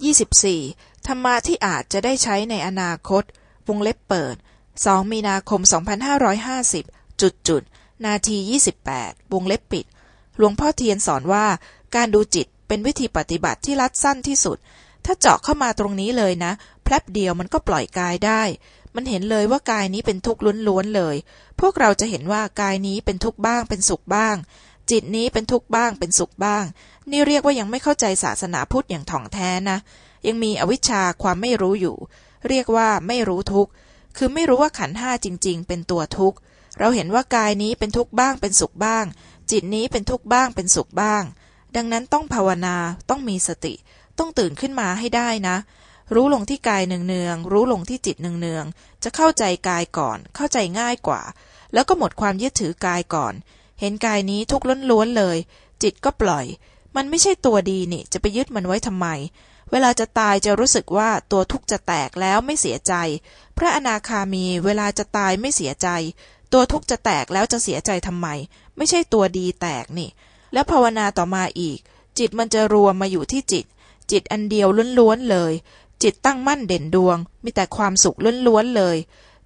24. ธรรมะที่อาจจะได้ใช้ในอนาคต วงเล็บเปิด 2 มีนาคม 2550 จุดจุด นาที 28 วงเล็บปิด หลวงพ่อเทียนสอนว่า การดูจิตเป็นวิธีปฏิบัติที่รัดสั้นที่สุด ถ้าเจาะเข้ามาตรงนี้เลยนะ แพลบเดียวมันก็ปล่อยกายได้ มันเห็นเลยว่ากายนี้เป็นทุกข์ล้วนๆเลย พวกเราจะเห็นว่ากายนี้เป็นทุกข์บ้างเป็นสุขบ้าง จิตนี้เป็นทุกข์บ้างเป็นสุขบ้าง นี่เรียกว่ายังไม่เข้าใจศาสนาพุทธอย่างถ่องแท้นะ ยังมีอวิชชาความไม่รู้อยู่ เรียกว่าไม่รู้ทุกข์คือไม่รู้ว่าขันห้าจริง ๆ เป็นตัวทุกข์เราเห็นว่ากายนี้เป็นทุกข์บ้างเป็นสุขบ้าง จิตนี้เป็นทุกข์บ้างเป็นสุขบ้าง ดังนั้นต้องภาวนาต้องมีสติ ต้องตื่นขึ้นมาให้ได้นะ รู้ลงที่กายเนืองๆรู้ลงที่จิตเนืองๆจะเข้าใจกายก่อน เข้าใจง่ายกว่า แล้วก็หมดความยึดถือกายก่อน เห็นกายนี้ทุกข์ล้วนๆเลย จิตก็ปล่อย มันไม่ใช่ตัวดีนี่ จะไปยึดมันไว้ทำไม เวลาจะตายจะรู้สึกว่าตัวทุกข์จะแตกแล้วไม่เสียใจ พระอนาคามีเวลาจะตายไม่เสียใจ ตัวทุกข์จะแตกแล้วจะเสียใจทำไม ไม่ใช่ตัวดีแตกนี่ แล้วภาวนาต่อมาอีก จิตมันจะรวมมาอยู่ที่จิต จิตอันเดียวล้วนๆเลย จิตตั้งมั่นเด่นดวง มีแต่ความสุขล้วนๆเลย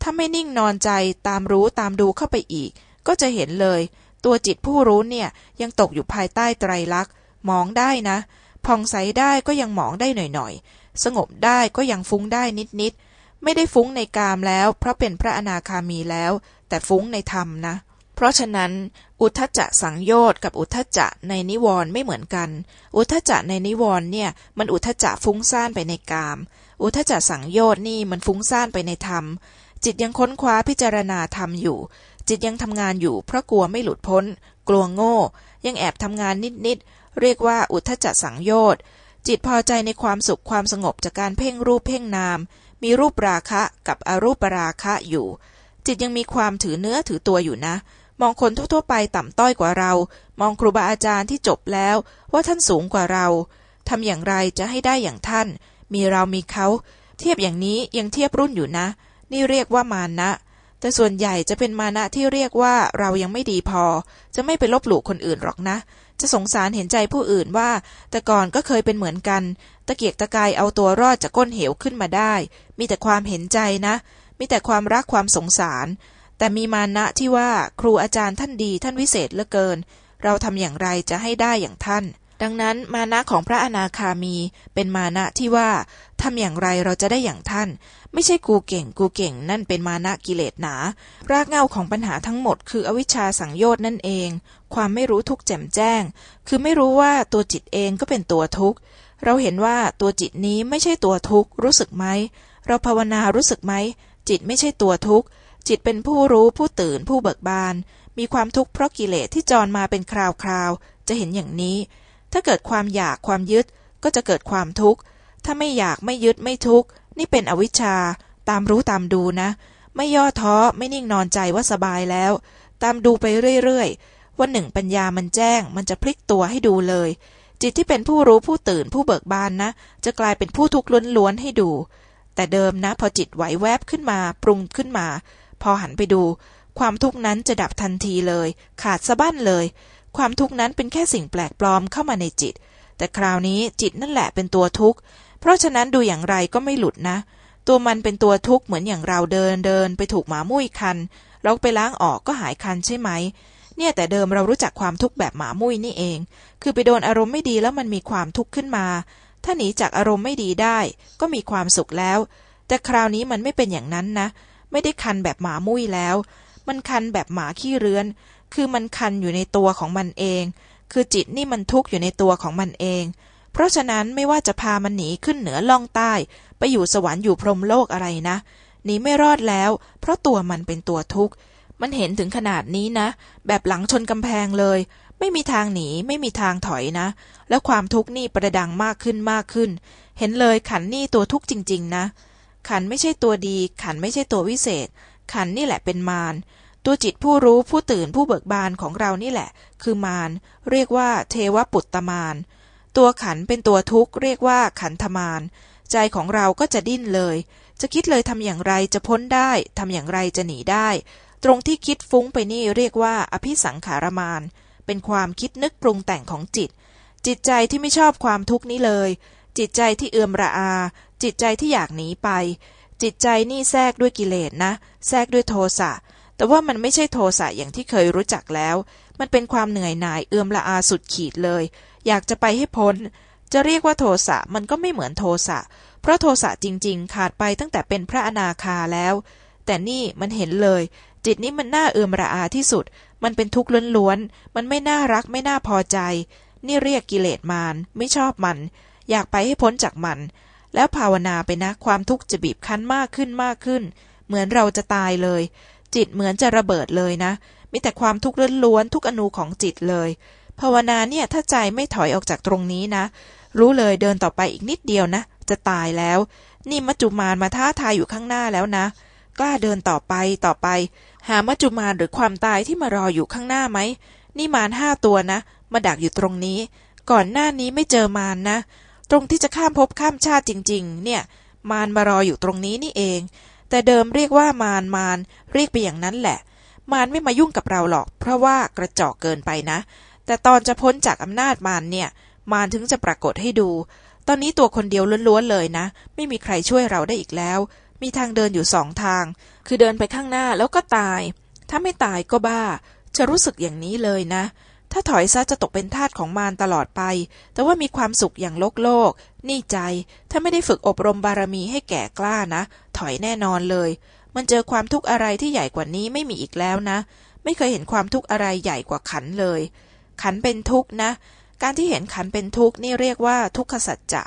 ถ้าไม่นิ่งนอนใจตามรู้ตามดูเข้าไปอีก ก็จะเห็นเลย ตัวจิตผู้รู้เนี่ยยังตกอยู่ภายใต้ไตรลักษณ์มองได้นะผ่องใสได้ก็ยังหมองได้หน่อยๆ สงบได้ก็ยังฟุ้งได้นิดๆ ไม่ได้ฟุ้งในกามแล้ว เพราะเป็นพระอนาคามีแล้ว แต่ฟุ้งในธรรมนะ เพราะฉะนั้น อุทธจะสังโยชน์กับอุทธจะในนิวรณ์ไม่เหมือนกัน อุทธจะในนิวรณ์เนี่ย มันอุทธจะฟุ้งซ่านไปในกาม อุทธจะสังโยชน์นี่มันฟุ้งซ่านไปในธรรม จิตยังค้นคว้าพิจารณาธรรมอยู่ จิตยังทำงานอยู่เพราะกลัวไม่หลุดพ้น กลัวโง่ ยังแอบทำงานนิดๆเรียกว่าอุทธจัสังโยชน์จิตพอใจในความสุขความสงบจากการเพ่งรูปเพ่งนาม มีรูปราคะกับอรูปราคะอยู่ จิตยังมีความถือเนื้อถือตัวอยู่นะ มองคนทั่วๆไปต่ำต้อยกว่าเรา มองครูบาอาจารย์ที่จบแล้วว่าท่านสูงกว่าเราทำอย่างไรจะให้ได้อย่างท่าน มีเรามีเขา เทียบอย่างนี้ยังเทียบรุ่นอยู่นะ นี่เรียกว่ามานะ แต่ส่วนใหญ่จะเป็นมานะที่เรียกว่าเรายังไม่ดีพอ จะไม่ไปลบหลู่คนอื่นหรอกนะ จะสงสารเห็นใจผู้อื่นว่า แต่ก่อนก็เคยเป็นเหมือนกัน ตะเกียกตะกายเอาตัวรอดจากก้นเหวขึ้นมาได้ มีแต่ความเห็นใจนะ มีแต่ความรักความสงสาร แต่มีมานะที่ว่าครูอาจารย์ท่านดีท่านวิเศษเหลือเกิน เราทำอย่างไรจะให้ได้อย่างท่าน ดังนั้นมานะของพระอนาคามีเป็นมานะที่ว่าทำอย่างไรเราจะได้อย่างท่าน ไม่ใช่กูเก่งกูเก่ง นั่นเป็นมานะกิเลสหนา รากเหง้าของปัญหาทั้งหมด คืออวิชชาสังโยชน์นั่นเอง ความไม่รู้ทุกแจ่มแจ้ง คือไม่รู้ว่าตัวจิตเองก็เป็นตัวทุกข์ เราเห็นว่าตัวจิตนี้ไม่ใช่ตัวทุกข์ รู้สึกไหม เราภาวนารู้สึกไหม จิตไม่ใช่ตัวทุกข์ จิตเป็นผู้รู้ผู้ตื่นผู้เบิกบาน มีความทุกข์เพราะกิเลสที่จรมาเป็นคราวๆจะเห็นอย่างนี้ ถ้าเกิดความอยากความยึดก็จะเกิดความทุกข์ ถ้าไม่อยากไม่ยึดไม่ทุกข์ นี่เป็นอวิชชา ตามรู้ตามดูนะ ไม่ย่อท้อไม่นิ่งนอนใจว่าสบายแล้ว ตามดูไปเรื่อยๆ วันหนึ่งปัญญามันแจ้ง มันจะพลิกตัวให้ดูเลย จิตที่เป็นผู้รู้ผู้ตื่นผู้เบิกบานนะ จะกลายเป็นผู้ทุกข์ล้วนๆให้ดู แต่เดิมนะ พอจิตไหวแวบขึ้นมา ปรุงขึ้นมา พอหันไปดู ความทุกข์นั้นจะดับทันทีเลย ขาดสะบั้นเลย ความทุกข์นั้นเป็นแค่สิ่งแปลกปลอมเข้ามาในจิต แต่คราวนี้จิตนั่นแหละเป็นตัวทุกข์ เพราะฉะนั้นดูอย่างไรก็ไม่หลุดนะ ตัวมันเป็นตัวทุกข์เหมือนอย่างเราเดินเดินไปถูกหมามุ้ยคัน เราไปล้างออกก็หายคันใช่ไหม เนี่ยแต่เดิมเรารู้จักความทุกข์แบบหมามุ้ยนี่เอง คือไปโดนอารมณ์ไม่ดีแล้วมันมีความทุกข์ขึ้นมา ถ้าหนีจากอารมณ์ไม่ดีได้ ก็มีความสุขแล้ว แต่คราวนี้มันไม่เป็นอย่างนั้นนะ ไม่ได้คันแบบหมามุ้ยแล้ว มันคันแบบหมาขี้เรือน คือมันคันอยู่ในตัวของมันเอง คือจิตนี่มันทุกข์อยู่ในตัวของมันเอง เพราะฉะนั้นไม่ว่าจะพามันหนีขึ้นเหนือล่องใต้ ไปอยู่สวรรค์อยู่พรหมโลกอะไรนะหนีไม่รอดแล้ว เพราะตัวมันเป็นตัวทุกข์ มันเห็นถึงขนาดนี้นะ แบบหลังชนกำแพงเลย ไม่มีทางหนีไม่มีทางถอยนะ แล้วความทุกข์นี่ประดังมากขึ้นมากขึ้น เห็นเลยขันนี่ตัวทุกข์จริง ๆ นะ ขันไม่ใช่ตัวดี ขันไม่ใช่ตัววิเศษ ขันนี่แหละเป็นมาร ตัวจิตผู้รู้ผู้ตื่นผู้เบิกบานของเรานี่แหละ คือมารเรียกว่าเทวปุตตมารตัวขันเป็นตัวทุกข์เรียกว่าขันธมารใจของเราก็จะดิ้นเลย จะคิดเลยทำอย่างไรจะพ้นได้ทำอย่างไรจะหนีได้ ตรงที่คิดฟุ้งไปนี่เรียกว่าอภิสังขารมานเป็นความคิดนึกปรุงแต่งของจิต จิตใจที่ไม่ชอบความทุกข์นี้เลย จิตใจที่เอื่อมระอา จิตใจที่อยากหนีไป จิตใจนี่แทรกด้วยกิเลสนะ แทรกด้วยโทสะ แต่ว่ามันไม่ใช่โทสะอย่างที่เคยรู้จักแล้ว มันเป็นความเหนื่อยหน่ายเอื่อมละอาสุดขีดเลย อยากจะไปให้พ้น จะเรียกว่าโทสะมันก็ไม่เหมือนโทสะ เพราะโทสะจริง ๆ ขาดไปตั้งแต่เป็นพระอนาคาแล้ว แต่นี่มันเห็นเลย จิตนี้มันน่าเอื่อมระอาที่สุด มันเป็นทุกข์ล้วนๆ มันไม่น่ารักไม่น่าพอใจ นี่เรียกกิเลสมารไม่ชอบมัน อยากไปให้พ้นจากมัน แล้วภาวนาไปนะความทุกข์จะบีบคั้นมากขึ้นมากขึ้น เหมือนเราจะตายเลย จิตเหมือนจะระเบิดเลยนะ มีแต่ความทุกข์ล้วนๆทุกอนูของจิตเลย ภาวนาเนี่ยถ้าใจไม่ถอยออกจากตรงนี้นะ รู้เลยเดินต่อไปอีกนิดเดียวนะ จะตายแล้ว นี่มัจจุมานมาท้าทายอยู่ข้างหน้าแล้วนะ กล้าเดินต่อไปต่อไป หามัจจุมานหรือความตายที่มารออยู่ข้างหน้าไหมนี่มารห้าตัวนะ มาดักอยู่ตรงนี้ ก่อนหน้านี้ไม่เจอมารนนะ ตรงที่จะข้ามภพข้ามชาติจริง ๆ เนี่ย มารมารออยู่ตรงนี้นี่เอง แต่เดิมเรียกว่ามารมารเรียกไปอย่างนั้นแหละ มารไม่มายุ่งกับเราหรอก เพราะว่ากระจอกเกินไปนะ แต่ตอนจะพ้นจากอำนาจมารเนี่ย มารถึงจะปรากฏให้ดู ตอนนี้ตัวคนเดียวล้วนๆเลยนะ ไม่มีใครช่วยเราได้อีกแล้ว มีทางเดินอยู่สองทาง คือเดินไปข้างหน้าแล้วก็ตาย ถ้าไม่ตายก็บ้า จะรู้สึกอย่างนี้เลยนะ ถ้าถอยซะจะตกเป็นทาสของมารตลอดไป แต่ว่ามีความสุขอย่างโลกโลก นี่ใจ ถ้าไม่ได้ฝึกอบรมบารมีให้แก่กล้านะ ถอยแน่นอนเลย มันเจอความทุกข์อะไรที่ใหญ่กว่านี้ไม่มีอีกแล้วนะ ไม่เคยเห็นความทุกข์อะไรใหญ่กว่าขันเลย ขันเป็นทุกข์นะ การที่เห็นขันเป็นทุกข์นี่เรียกว่าทุกขสัจจะ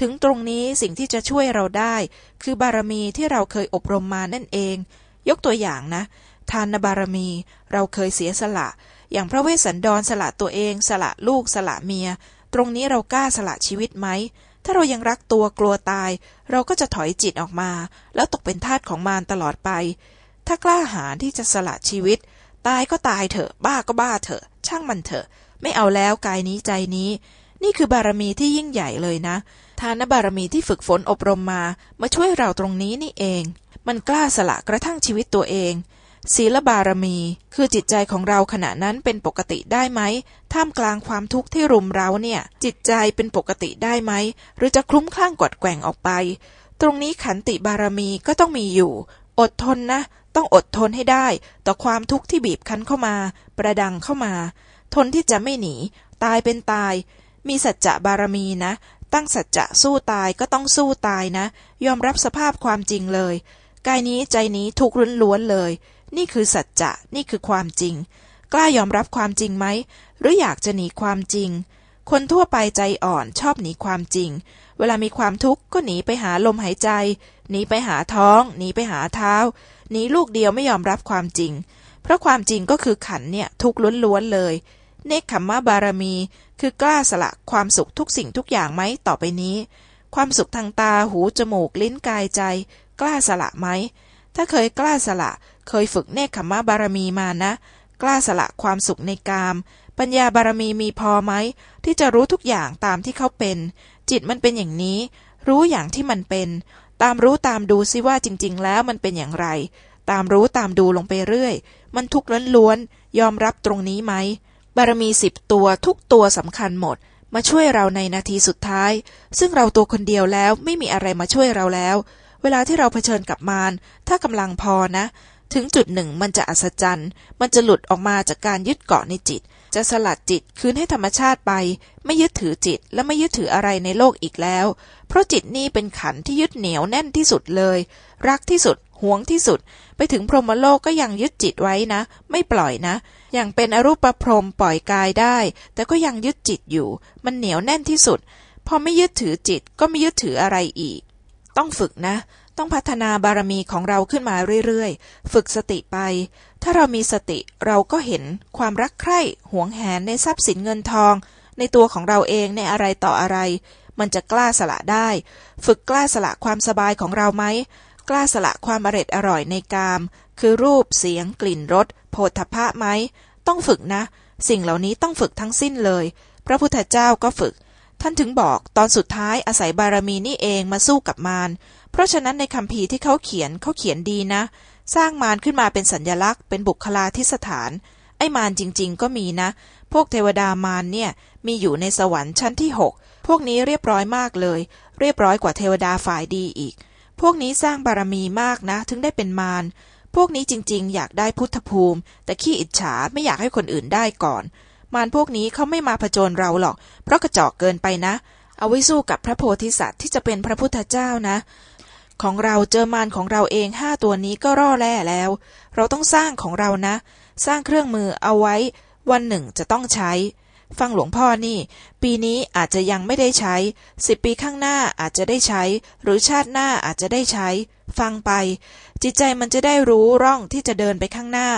ถึงตรงนี้สิ่งที่จะช่วยเราได้ คือบารมีที่เราเคยอบรมมานั่นเอง ยกตัวอย่างนะ ทานบารมี เราเคยเสียสละ อย่างพระเวสสันดรสละตัวเอง สละลูกสละเมีย ตรงนี้เรากล้าสละชีวิตไหม ถ้าเรายังรักตัวกลัวตาย เราก็จะถอยจิตออกมา แล้วตกเป็นทาสของมารตลอดไป ถ้ากล้าหาญที่จะสละชีวิต ตายก็ตายเถอะ บ้าก็บ้าเถอะ ช่างมันเถอะ ไม่เอาแล้วกายนี้ใจนี้ นี่คือบารมีที่ยิ่งใหญ่เลยนะ ทานบารมีที่ฝึกฝนอบรมมา มาช่วยเราตรงนี้นี่เอง มันกล้าสละกระทั่งชีวิตตัวเอง ศีลบารมี คือจิตใจของเราขณะนั้นเป็นปกติได้ไหม ท่ามกลางความทุกข์ที่รุมเร้าเนี่ย จิตใจเป็นปกติได้ไหม หรือจะคลุ้มคลั่งกวดแกว่งออกไป ตรงนี้ขันติบารมีก็ต้องมีอยู่ อดทนนะ ต้องอดทนให้ได้ ต่อความทุกข์ที่บีบคั้นเข้ามา ประดังเข้ามา ทนที่จะไม่หนี ตายเป็นตาย มีสัจจะบารมีนะ ตั้งสัจจะสู้ตายก็ต้องสู้ตายนะ ยอมรับสภาพความจริงเลย กายนี้ใจนี้ทุกข์ล้วนๆเลย นี่คือสัจจะนี่คือความจริง กล้ายอมรับความจริงไหม หรืออยากจะหนีความจริง คนทั่วไปใจอ่อนชอบหนีความจริง เวลามีความทุกข์ก็หนีไปหาลมหายใจ หนีไปหาท้อง หนีไปหาเท้า หนีลูกเดียวไม่ยอมรับความจริง เพราะความจริงก็คือขันเนี่ยทุกข์ล้วนๆเลย เนคขมมะบารมี คือกล้าสละความสุขทุกสิ่งทุกอย่างไหมต่อไปนี้ ความสุขทางตาหูจมูกลิ้นกายใจ กล้าสละไหมถ้าเคยกล้าสละ เคยฝึกเนคขมะบารมีมานะ กล้าสละความสุขในกาม ปัญญาบารมีมีพอไหม ที่จะรู้ทุกอย่างตามที่เขาเป็น จิตมันเป็นอย่างนี้ รู้อย่างที่มันเป็น ตามรู้ตามดูซิว่าจริง ๆ แล้วมันเป็นอย่างไร ตามรู้ตามดูลงไปเรื่อย มันทุกข์ล้วนๆยอมรับตรงนี้ไหม บารมีสิบตัวทุกตัวสำคัญหมดมาช่วยเราในนาทีสุดท้าย ซึ่งเราตัวคนเดียวแล้วไม่มีอะไรมาช่วยเราแล้ว เวลาที่เราเผชิญกับมารถ้ากำลังพอนะ ถึงจุดหนึ่งมันจะอัศจรรย์ มันจะหลุดออกมาจากการยึดเกาะในจิต จะสลัดจิตคืนให้ธรรมชาติไป ไม่ยึดถือจิตและไม่ยึดถืออะไรในโลกอีกแล้ว เพราะจิตนี่เป็นขันที่ยึดเหนียวแน่นที่สุดเลย รักที่สุดหวงที่สุด ไปถึงพรหมโลกก็ยังยึดจิตไว้นะ ไม่ปล่อยนะ อย่างเป็นอรูปประพรหมปล่อยกายได้ แต่ก็ยังยึดจิตอยู่ มันเหนียวแน่นที่สุด พอไม่ยึดถือจิตก็ไม่ยึดถืออะไรอีก ต้องฝึกนะ ต้องพัฒนาบารมีของเราขึ้นมาเรื่อยๆ ฝึกสติไป ถ้าเรามีสติเราก็เห็นความรักใคร่หวงแหนในทรัพย์สินเงินทอง ในตัวของเราเองในอะไรต่ออะไร มันจะกล้าสละได้ ฝึกกล้าสละความสบายของเราไหมกล้าสละความอร็ดอร่อยในกาม คือรูปเสียงกลิ่นรสโผฏฐัพพะไหม ต้องฝึกนะ สิ่งเหล่านี้ต้องฝึกทั้งสิ้นเลย พระพุทธเจ้าก็ฝึก ท่านถึงบอกตอนสุดท้ายอาศัยบารมีนี่เองมาสู้กับมาร เพราะฉะนั้นในคำพีที่เขาเขียนเขาเขียนดีนะ สร้างมารขึ้นมาเป็นสัญญลักษณ์ เป็นบุคลาธิสถาน ไอ้มารจริง ๆ ก็มีนะ พวกเทวดามารเนี่ยมีอยู่ในสวรรค์ชั้นที่หกพพวกนี้เรียบร้อยมากเลย เรียบร้อยกว่าเทวดาฝ่ายดีอีก พวกนี้สร้างบารมีมากนะ ถึงได้เป็นมาร พวกนี้จริง ๆ อยากได้พุทธภูมิ แต่ขี้อิจฉาไม่อยากให้คนอื่นได้ก่อน มารพวกนี้เขาไม่มาผจญเราหรอก เพราะกระจอกเกินไปนะ เอาไว้สู้กับพระโพธิสัตว์ที่จะเป็นพระพุทธเจ้านะ ของเราเจอมารของเราเองห้าตัวนี้ก็ร่อแร่แล้ว เราต้องสร้างของเรานะ สร้างเครื่องมือเอาไว้ วันหนึ่งจะต้องใช้ ฟังหลวงพ่อนี่ ปีนี้อาจจะยังไม่ได้ใช้สิบปีข้างหน้าอาจจะได้ใช้ หรือชาติหน้าอาจจะได้ใช้ ฟังไป จิตใจมันจะได้รู้ร่องที่จะเดินไปข้างหน้า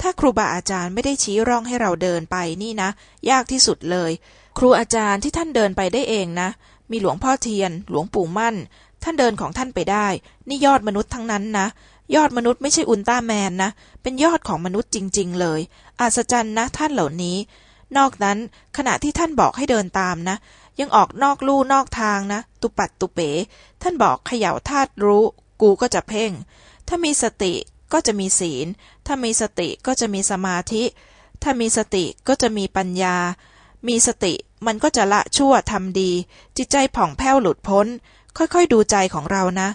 ถ้าครูบาอาจารย์ไม่ได้ชี้ร่องให้เราเดินไปนี่นะ ยากที่สุดเลย ครูอาจารย์ที่ท่านเดินไปได้เองนะ มีหลวงพ่อเทียน หลวงปู่มั่น ท่านเดินของท่านไปได้ นี่ยอดมนุษย์ทั้งนั้นนะ ยอดมนุษย์ไม่ใช่อุลตร้าแมนนะ เป็นยอดของมนุษย์จริง ๆ เลย อัศจรรย์นะ ท่านเหล่านี้ นอกนั้นขณะที่ท่านบอกให้เดินตามนะ ยังออกนอกลู่นอกทางนะ ตุปัดตุเป๋ ท่านบอกเขย่าธาตุรู้ กูก็จะเพ่ง ถ้ามีสติ ก็จะมีศีล ถ้ามีสติก็จะมีสมาธิ ถ้ามีสติก็จะมีปัญญา มีสติมันก็จะละชั่วทำดี จิตใจผ่องแผ้วหลุดพ้น ค่อยๆดูใจของเรานะ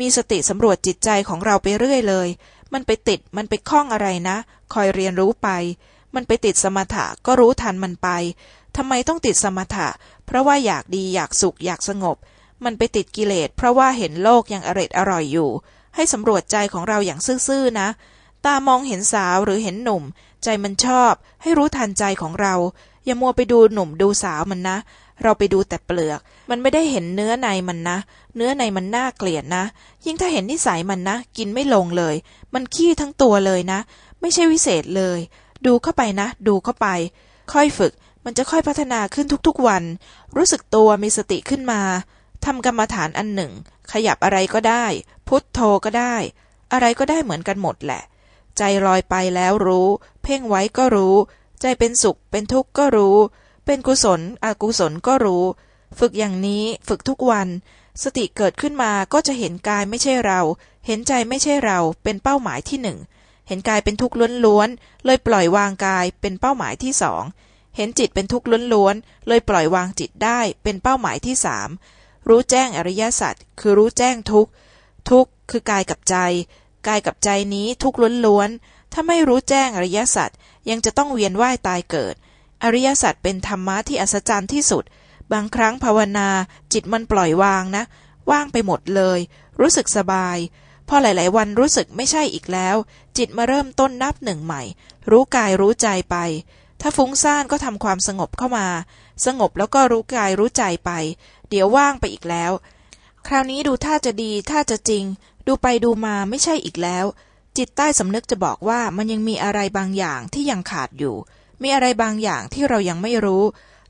มีสติสำรวจจิตใจของเราไปเรื่อยเลย มันไปติดมันไปคล้องอะไรนะ คอยเรียนรู้ไป มันไปติดสมถะก็รู้ทันมันไปทำไมต้องติดสมถะ เพราะว่าอยากดีอยากสุขอยากสงบ มันไปติดกิเลสเพราะว่าเห็นโลกยังอร็ดอร่อยอยู่ ให้สำรวจใจของเราอย่างซื่อๆนะ ตามองเห็นสาวหรือเห็นหนุ่ม ใจมันชอบ ให้รู้ทันใจของเรา อย่ามัวไปดูหนุ่มดูสาวมันนะ เราไปดูแต่เปลือก มันไม่ได้เห็นเนื้อในมันนะ เนื้อในมันน่าเกลียดนะ ยิ่งถ้าเห็นนิสัยมันนะ กินไม่ลงเลย มันขี้ทั้งตัวเลยนะ ไม่ใช่วิเศษเลย ดูเข้าไปนะ ดูเข้าไป ค่อยฝึก มันจะค่อยพัฒนาขึ้นทุกๆวัน รู้สึกตัวมีสติขึ้นมา ทำกรรมฐานอันหนึ่ง ขยับอะไรก็ได้ พุทโธก็ได้ อะไรก็ได้เหมือนกันหมดแหละ ใจลอยไปแล้วรู้ เพ่งไว้ก็รู้ ใจเป็นสุขเป็นทุกข์ก็รู้ เป็นกุศล อกุศลก็รู้ ฝึกอย่างนี้ฝึกทุกวัน สติเกิดขึ้นมาก็จะเห็นกายไม่ใช่เรา เห็นใจไม่ใช่เรา เป็นเป้าหมายที่หนึ่งเห็นกายเป็นทุกข์ล้วนๆเลยปล่อยวางกายเป็นเป้าหมายที่สองเห็นจิตเป็นทุกข์ล้วนๆเลยปล่อยวางจิตได้เป็นเป้าหมายที่สาม รู้แจ้งอริยสัจคือรู้แจ้งทุกทุกคือกายกับใจ กายกับใจนี้ทุกล้วนๆถ้าไม่รู้แจ้งอริยสัจยังจะต้องเวียนว่ายตายเกิด อริยสัจเป็นธรรมะที่อัศจรรย์ที่สุด บางครั้งภาวนาจิตมันปล่อยวางนะ ว่างไปหมดเลย รู้สึกสบายพอหลาย ๆ วันรู้สึกไม่ใช่อีกแล้ว จิตมาเริ่มต้นนับหนึ่งใหม่ รู้กายรู้ใจไป ถ้าฟุ้งซ่านก็ทำความสงบเข้ามา สงบแล้วก็รู้กายรู้ใจไป เดี๋ยวว่างไปอีกแล้ว คราวนี้ดูท่าจะดีท่าจะจริง ดูไปดูมาไม่ใช่อีกแล้ว จิตใต้สำนึกจะบอกว่ามันยังมีอะไรบางอย่างที่ยังขาดอยู่ มีอะไรบางอย่างที่เรายังไม่รู้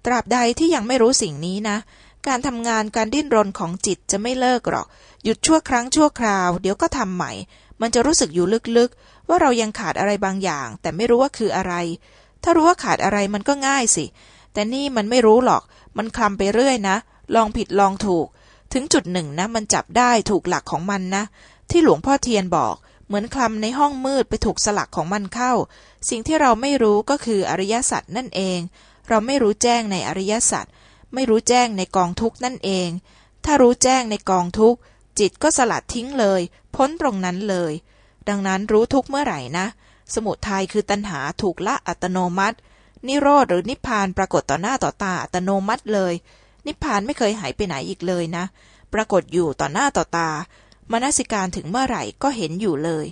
ตราบใดที่ยังไม่รู้สิ่งนี้นะ การทำงานการดิ้นรนของจิตจะไม่เลิกหรอก หยุดชั่วครั้งชั่วคราว เดี๋ยวก็ทำใหม่ มันจะรู้สึกอยู่ลึกๆ ว่าเรายังขาดอะไรบางอย่าง แต่ไม่รู้ว่าคืออะไร ถ้ารู้ว่าขาดอะไรมันก็ง่ายสิ แต่นี่มันไม่รู้หรอก มันคลำไปเรื่อยนะ ลองผิดลองถูก ถึงจุดหนึ่งนะ มันจับได้ถูกหลักของมันนะ ที่หลวงพ่อเทียนบอก เหมือนคลำในห้องมืดไปถูกสลักของมันเข้า สิ่งที่เราไม่รู้ก็คืออริยสัจนั่นเอง เราไม่รู้แจ้งในอริยสัจ ไม่รู้แจ้งในกองทุกนั่นเอง ถ้ารู้แจ้งในกองทุกจิตก็สลัดทิ้งเลย พ้นตรงนั้นเลย ดังนั้นรู้ทุกเมื่อไหร่นะ สมุทัยคือตัณหาถูกละอัตโนมัติ นิโรธหรือนิพพานปรากฏต่อหน้าต่อตาอัตโนมัติเลย นิพพานไม่เคยหายไปไหนอีกเลยนะ ปรากฏอยู่ต่อหน้าต่อตามนสิการถึงเมื่อไหร่ก็เห็นอยู่เลย